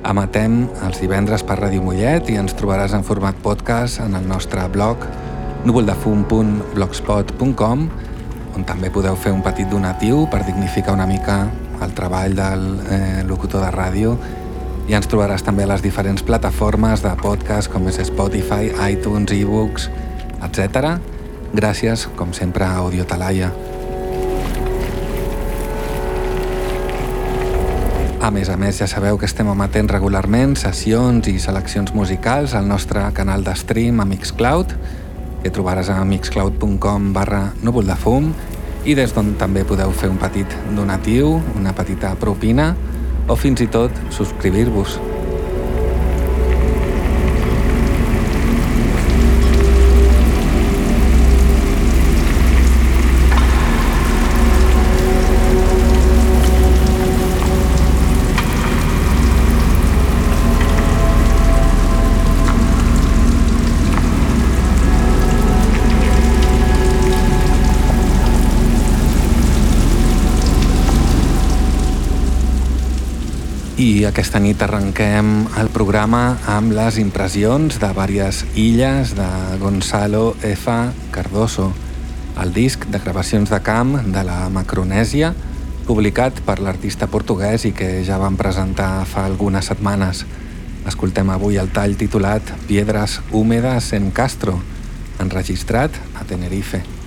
Emetem els divendres per Ràdio Mollet i ens trobaràs en format podcast en el nostre blog núvoldefum.blogspot.com on també podeu fer un petit donatiu per dignificar una mica el treball del eh, locutor de ràdio i ens trobaràs també a les diferents plataformes de podcast com és Spotify, iTunes, ebooks, etc. Gràcies, com sempre, a Audio Talaia. A més a més, ja sabeu que estem emetent regularment sessions i seleccions musicals al nostre canal de stream a Mixcloud, que trobaràs a mixcloud.com barra núvol de fum i des d'on també podeu fer un petit donatiu, una petita propina, o fins i tot subscriure-vos. I aquesta nit arrenquem el programa amb les impressions de diverses illes de Gonzalo F. Cardoso, el disc de gravacions de camp de la Macronèsia, publicat per l'artista portuguès i que ja vam presentar fa algunes setmanes. Escoltem avui el tall titulat Piedras húmedas en Castro, enregistrat a Tenerife.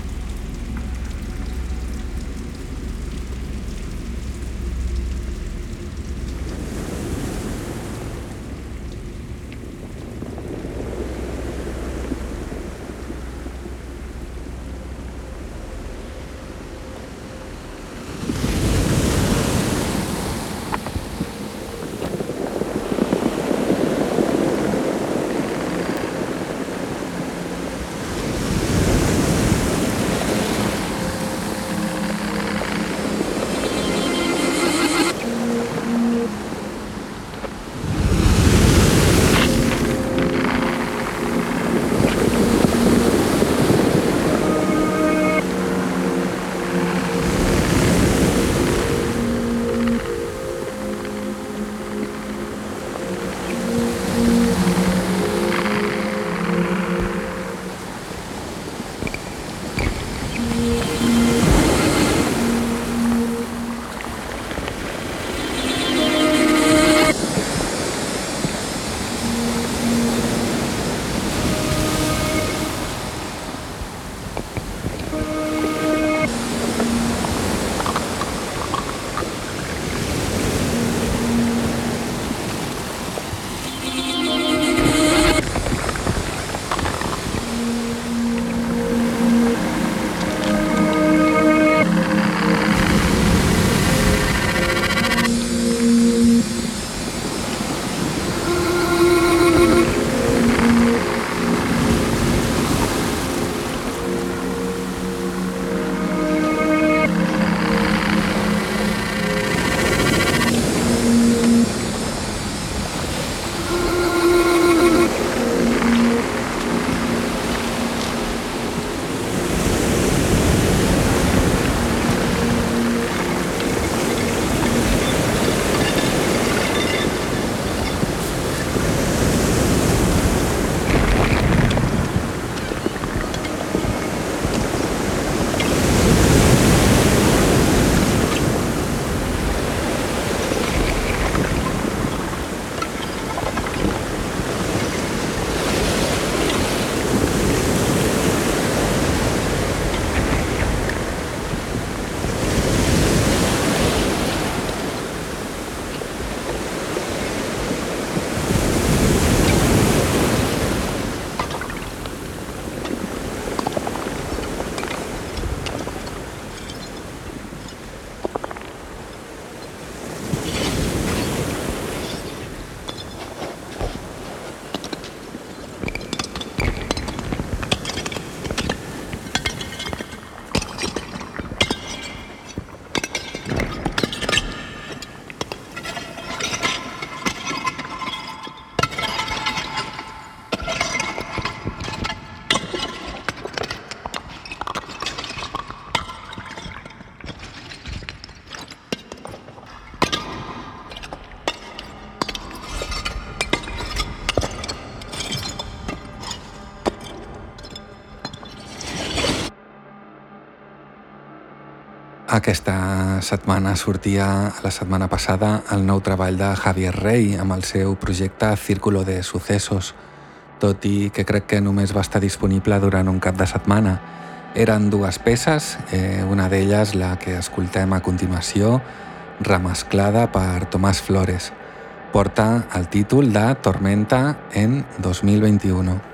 Aquesta setmana sortia, la setmana passada, el nou treball de Javier Rey amb el seu projecte Círculo de Sucesos, tot i que crec que només va estar disponible durant un cap de setmana. Eren dues peces, eh, una d'elles la que escoltem a continuació, remesclada per Tomàs Flores. Porta el títol de Tormenta en 2021.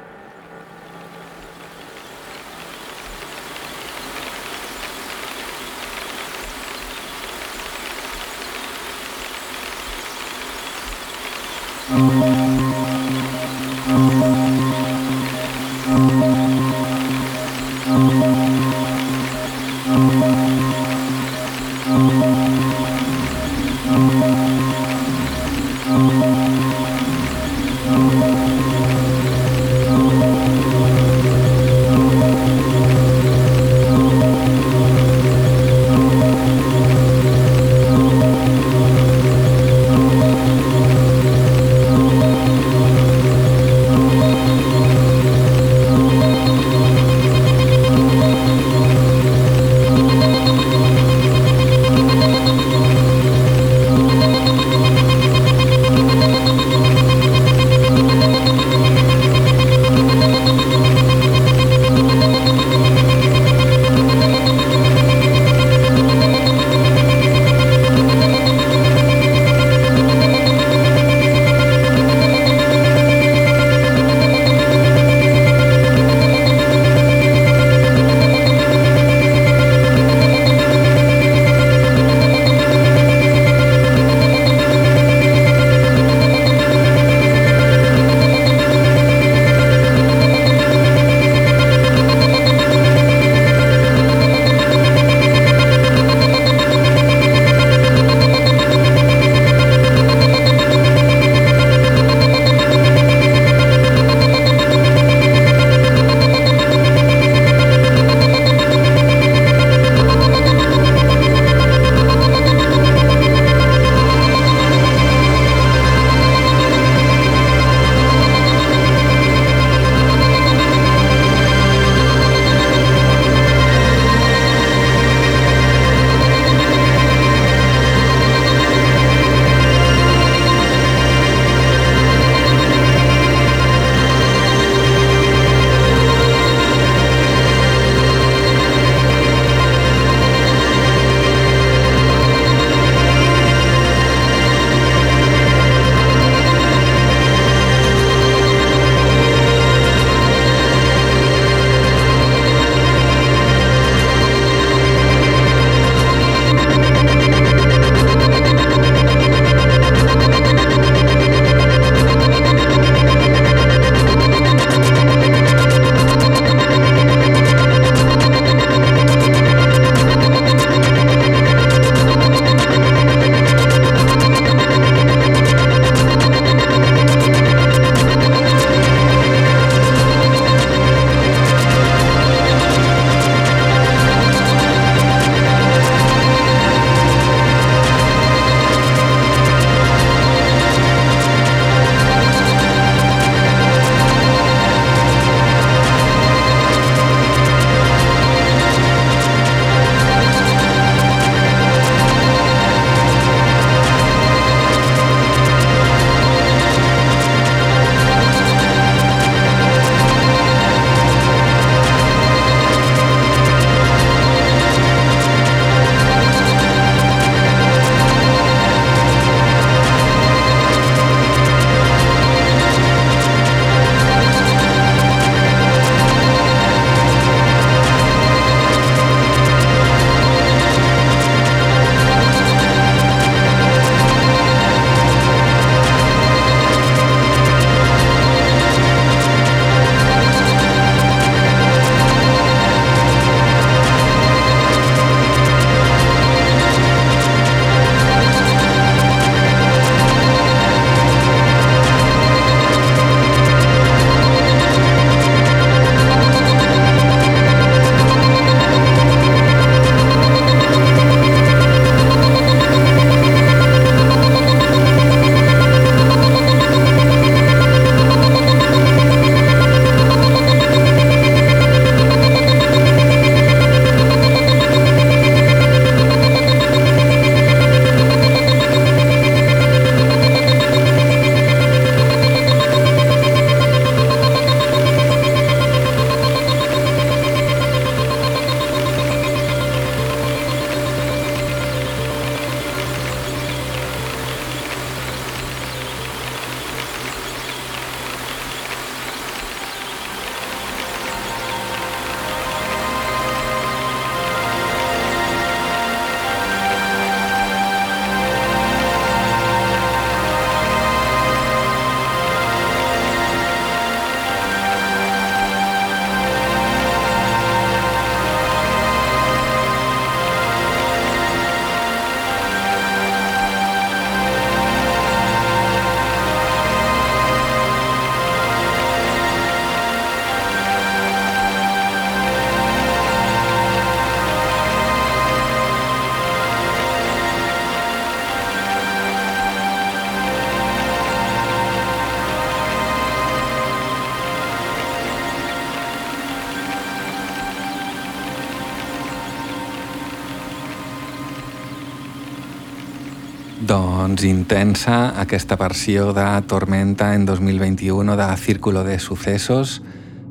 Doncs intensa aquesta versió de Tormenta en 2021 de Círculo de Sucesos,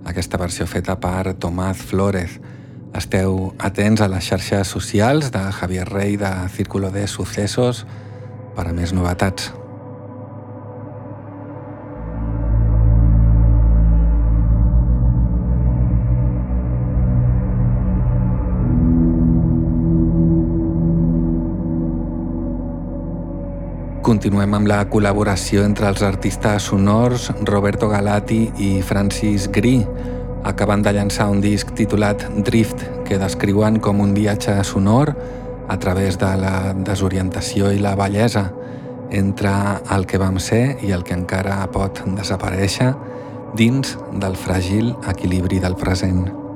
aquesta versió feta per Tomás Flores. Esteu atents a les xarxes socials de Javier Rey de Círculo de Sucesos per a més novetats. Continuem amb la col·laboració entre els artistes sonors Roberto Galati i Francis Gri, acabant de llançar un disc titulat Drift, que descriuen com un viatge sonor a través de la desorientació i la bellesa entre el que vam ser i el que encara pot desaparèixer dins del fràgil equilibri del present.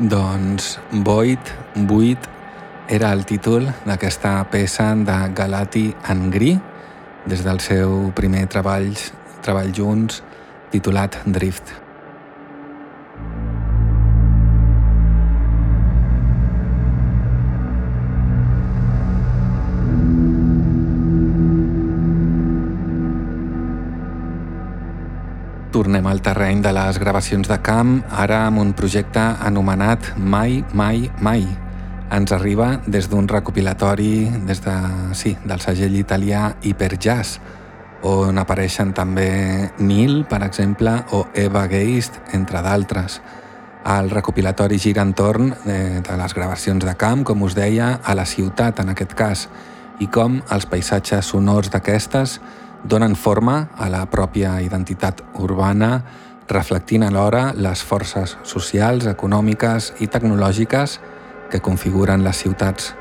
Doncs Void, Buit, era el títol d'aquesta peça de Galati Angri des del seu primer treball, treball junts titulat Drift. Terreny de les gravacions de camp, ara amb un projecte anomenat Mai, Mai, Mai. Ens arriba des d'un recopilatori des de, sí, del segell italià Hyperjazz, on apareixen també Neil, per exemple, o Eva Geist, entre d'altres. El recopilatori gira entorn de, eh, de les gravacions de camp, com us deia, a la ciutat en aquest cas, i com els paisatges sonors d'aquestes donen forma a la pròpia identitat urbana, reflectint alhora les forces socials, econòmiques i tecnològiques que configuren les ciutats.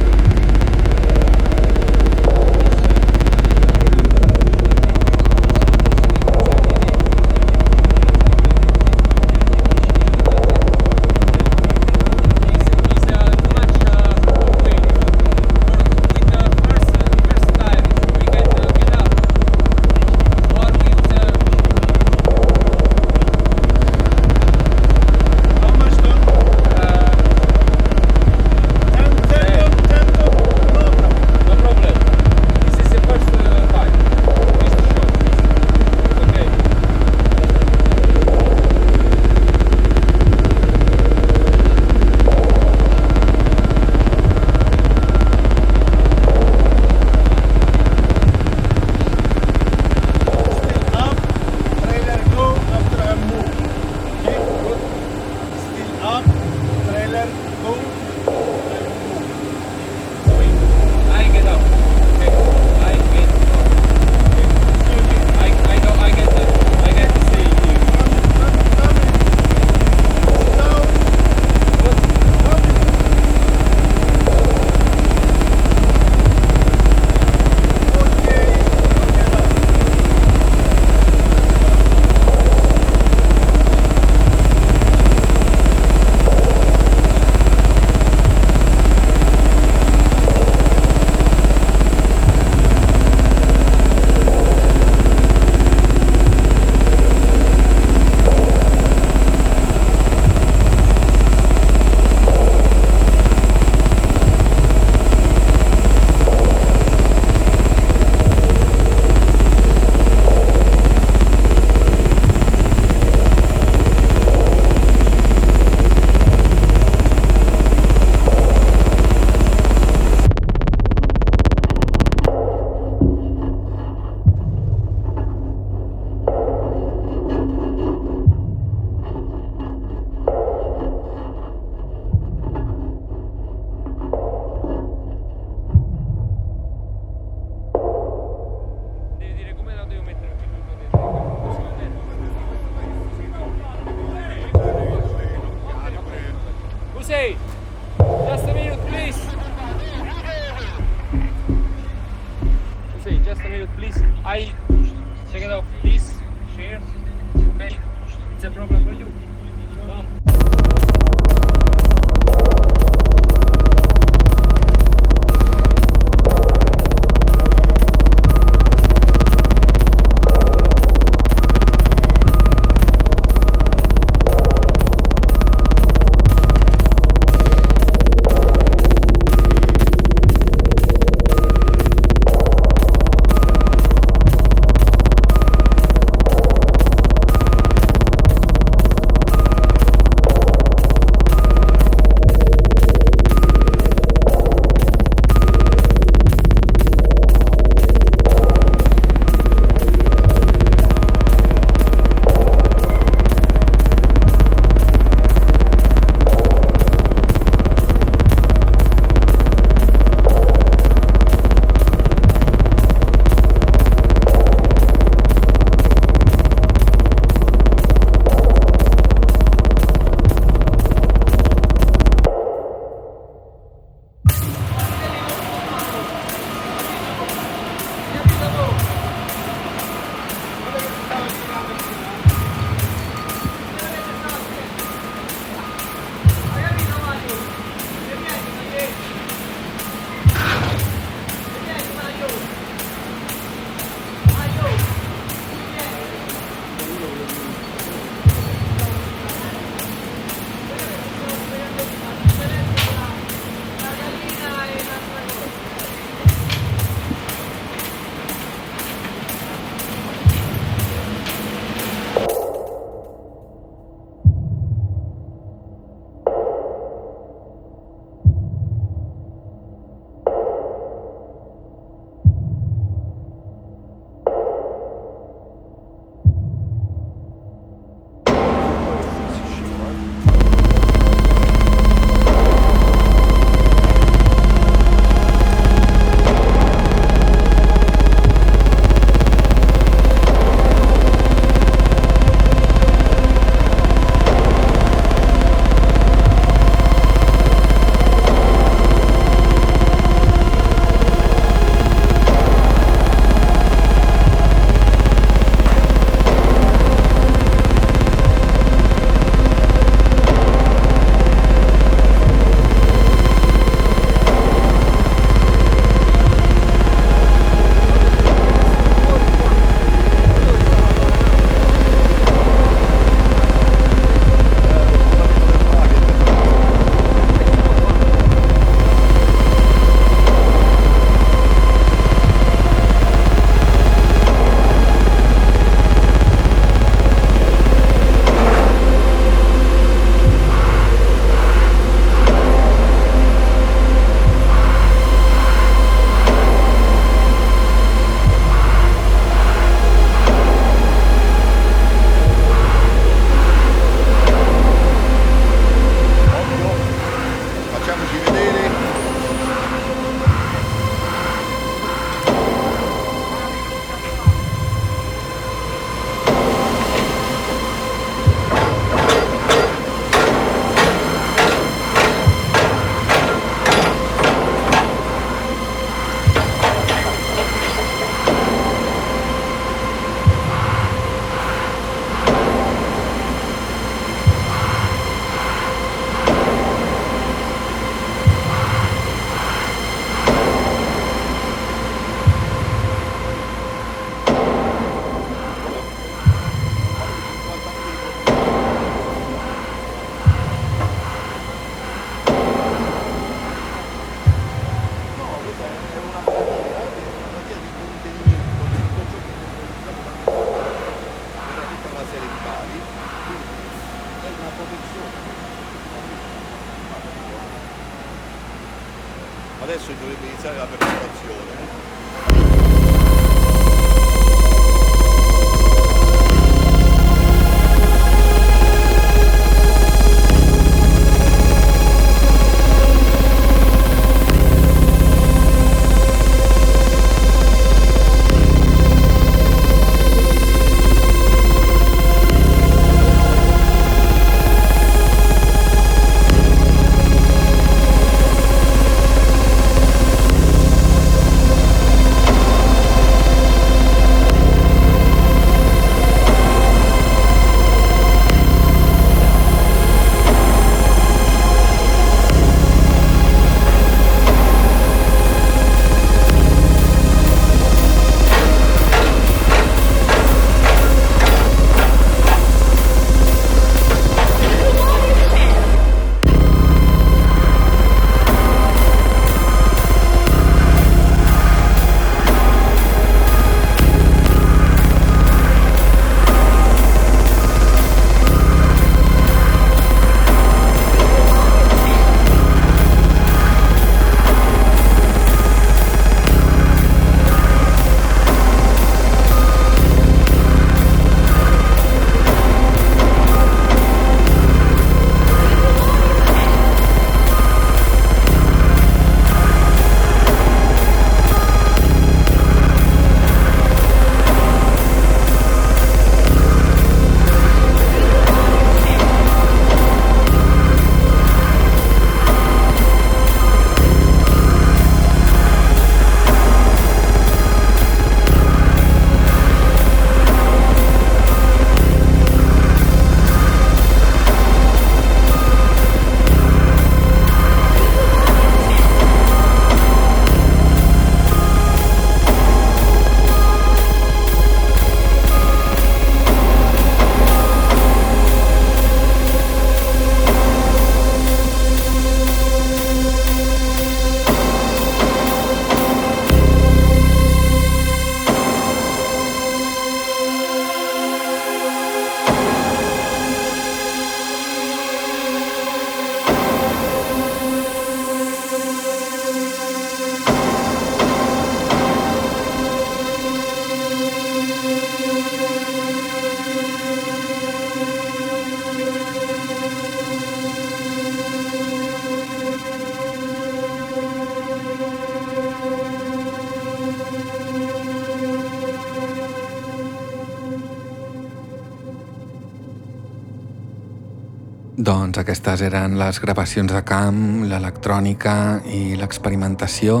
Aquestes eren les gravacions de camp, l'electrònica i l'experimentació,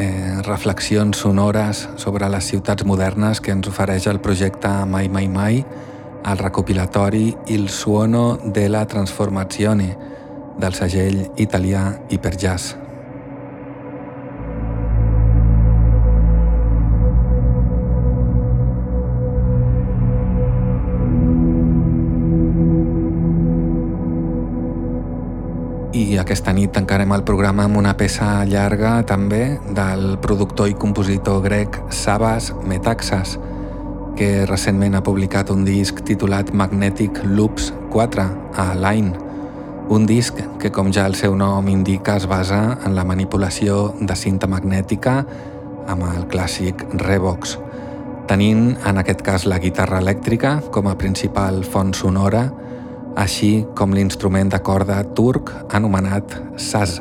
eh, reflexions sonores sobre les ciutats modernes que ens ofereix el projecte Mai Mai Mai, el recopilatori Il suono della trasformazione del segell italià Hyperjazz. I aquesta nit tancarem el programa amb una peça llarga també del productor i compositor grec Sabas Metaxas, que recentment ha publicat un disc titulat Magnetic Loops 4 a Line, un disc que, com ja el seu nom indica, es basa en la manipulació de cinta magnètica amb el clàssic Revox, tenint en aquest cas la guitarra elèctrica com a principal font sonora així com l'instrument de corda turc anomenat saz.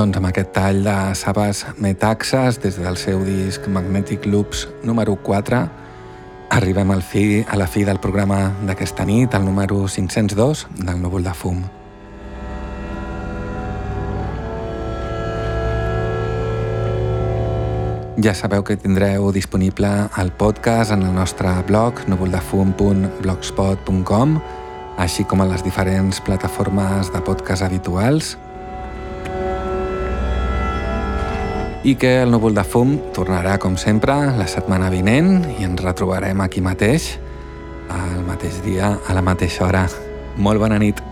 Doncs amb aquest tall de Sabas Metaxas des del seu disc Magnetic Loops número 4 arribem al fi, a la fi del programa d'aquesta nit, el número 502 del Núvol de Fum. Ja sabeu que tindreu disponible el podcast en el nostre blog núvoldefum.blogspot.com així com a les diferents plataformes de podcast habituals i que el núvol de fum tornarà, com sempre, la setmana vinent i ens retrobarem aquí mateix, al mateix dia, a la mateixa hora. Molt bona nit.